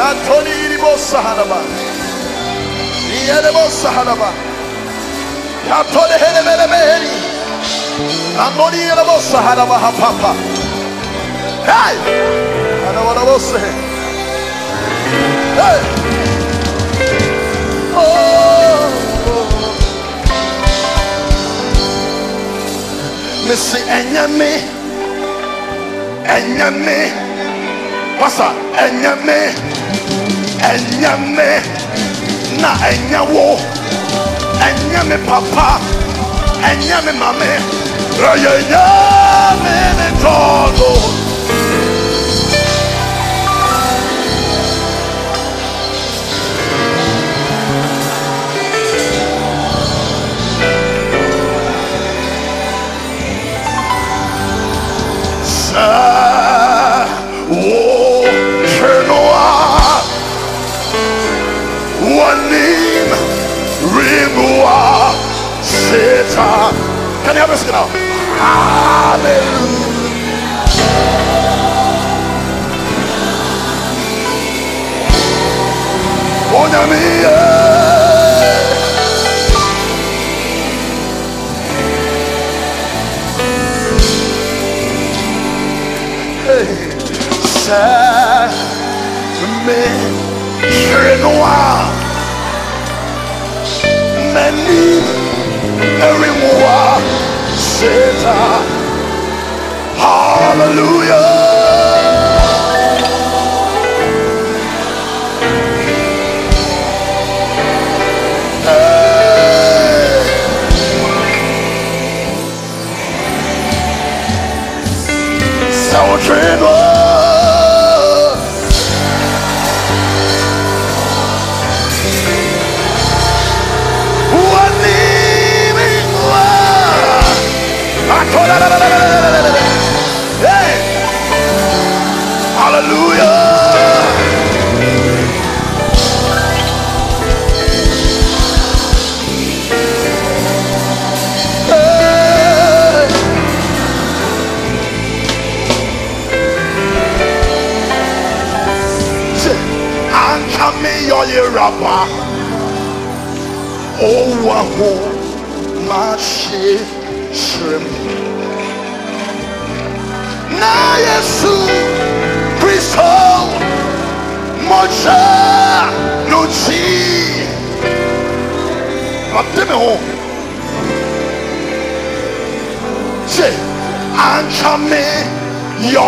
Antoni iribosa haraba. Iyerebosa haraba. Yatole hele meheri. Andoni iribosa haraba hapapa. Hey! Anabarabose. Hey! Oh! Missy Enyame. Enyame. Pastor, Enyame. Enyame. Na Enyawo. Enyame papa. Enyame mame. Enyame ne togo. Sa Can you help us now? Hallelujah. Onyamia. Sa me chenoa. Many everyone says Hallelujah. Anka me yo ye rapa. Oh, waho mashi shrim. Na Yesu Kristo moja nuchi. Mateme ho. Oh. Say, anka me yo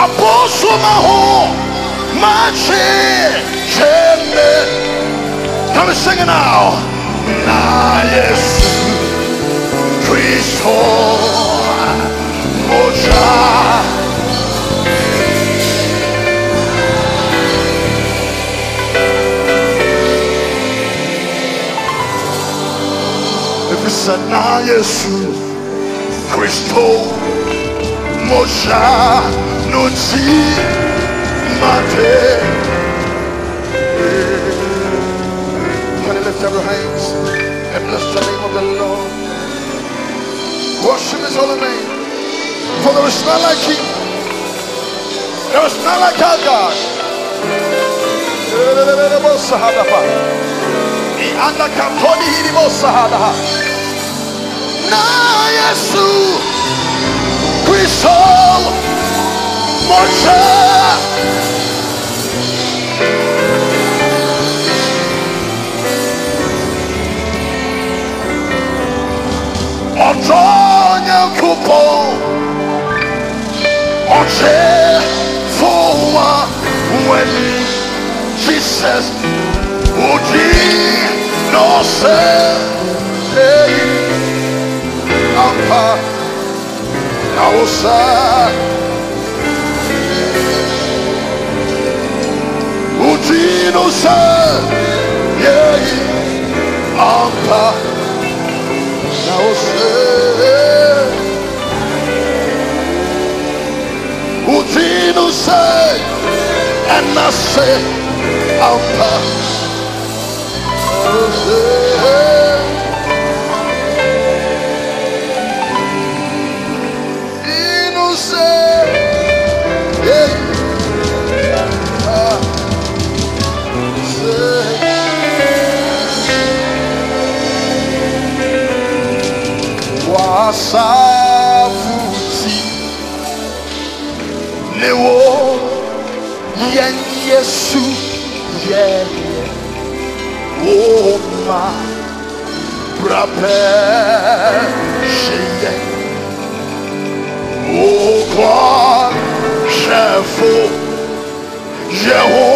ye rapa. Abosoma ho machi cheme. Come and sing it now. Na Yesu Kristo moja. Efisɛ na Yesu Kristo moja no ti mate. Can lift up your hands and bless the name of the Lord? Worship His holy name. For there is none like Him. There is none like our God. Ianda kamponi hiribo sahada. Na Yesu Kristo moja. Ọjọ́ yẹn kú pọ̀. Ọjẹ́ fún wa when Jesus ojí O dino e aí, anda na você. O dino é nascer, andar na você. lewo yɛn yesu yɛyɛ wo ma brabɛ o que wo kɔ hyɛ fo yɛ wo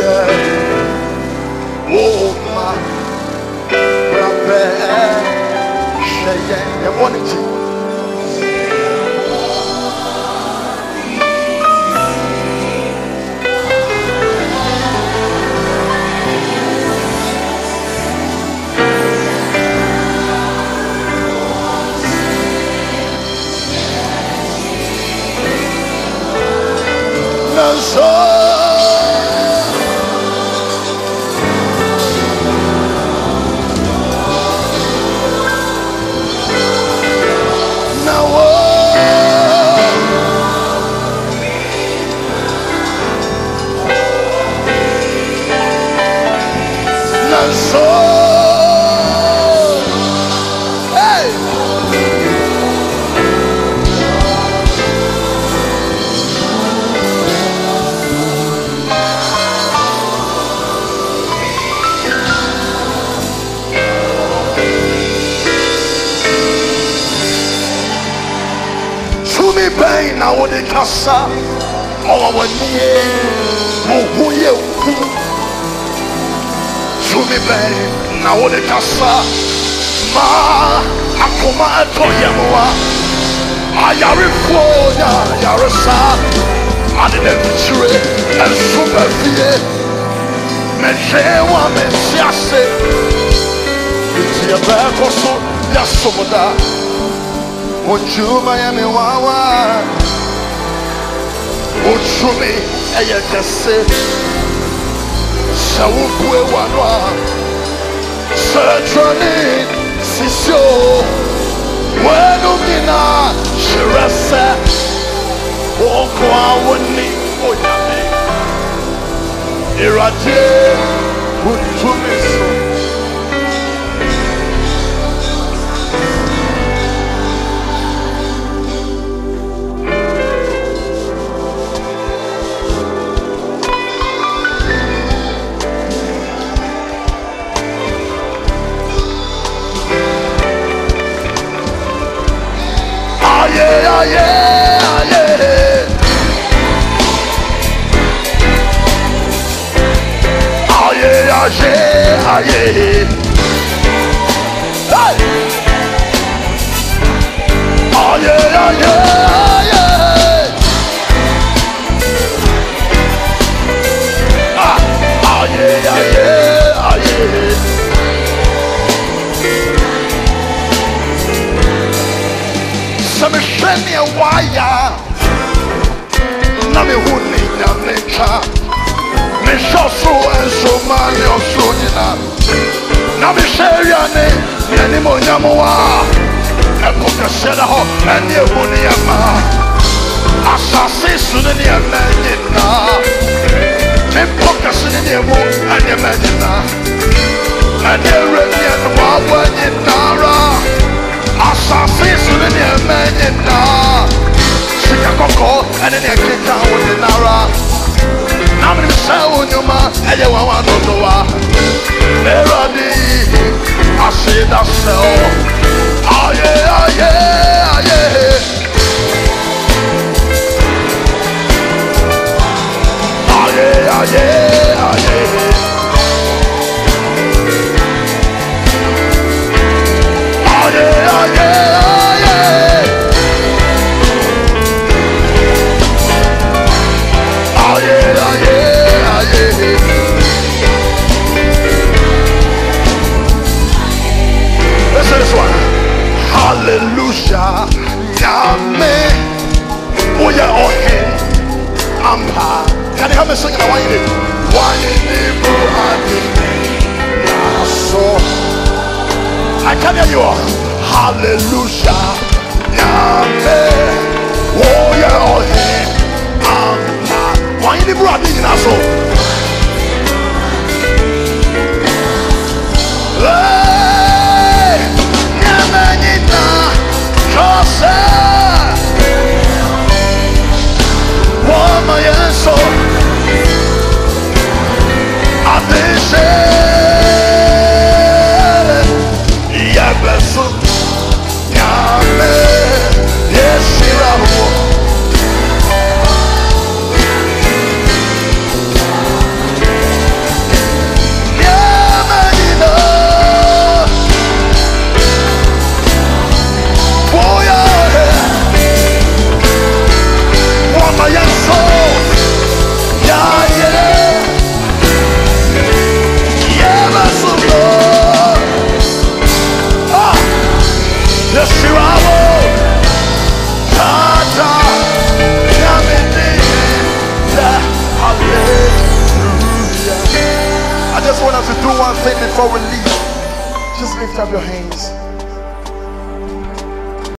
yɛ wo ma brabɛ hyɛ yɛn. Nanso. Hey. Tumi ɔwɔ w'anie wo ho yɛ hu tumi bɛre na wode kasa ma akoma ɛtɔ yɛmoa ayarefoɔ nya yaresa. Ade ne mkyire ɛso bafie mehwee wa mense ase. Nti yɛbɛɛkɔ so yɛsom da wontwuma yɛ me wawa. Wotumi ɛyɛ kɛse Wanwa Setrani sisyo Wenu mina shirese. Oko awoni oyame Irade Ojumi so Sabi sa niyawayan na may huli na may sakto. Mehwɛ ɔsoro nso ma ne ɔsoro nyina na mehwɛ awiane ne anim onyam wɔ a ɛpo kɛseɛ da hɔ ɛne ɛmu nneɛma asase so ne nneɛma nyinaa mempɔ kɛse ne nneɛmu nneɛma nyinaa ɛne awura nneɛma abɔ nyinaara asase so ne nneɛma nyinaa sika kɔkɔɔ ɛne ne ɛkeka wo nyinara na menim sɛ wo nnwuma ɛyɛ wawa dodowa sing it? I want you to. I can hear you all. Hallelujah. Amen. Oh yeah, oh yeah. Ampa. Why you brother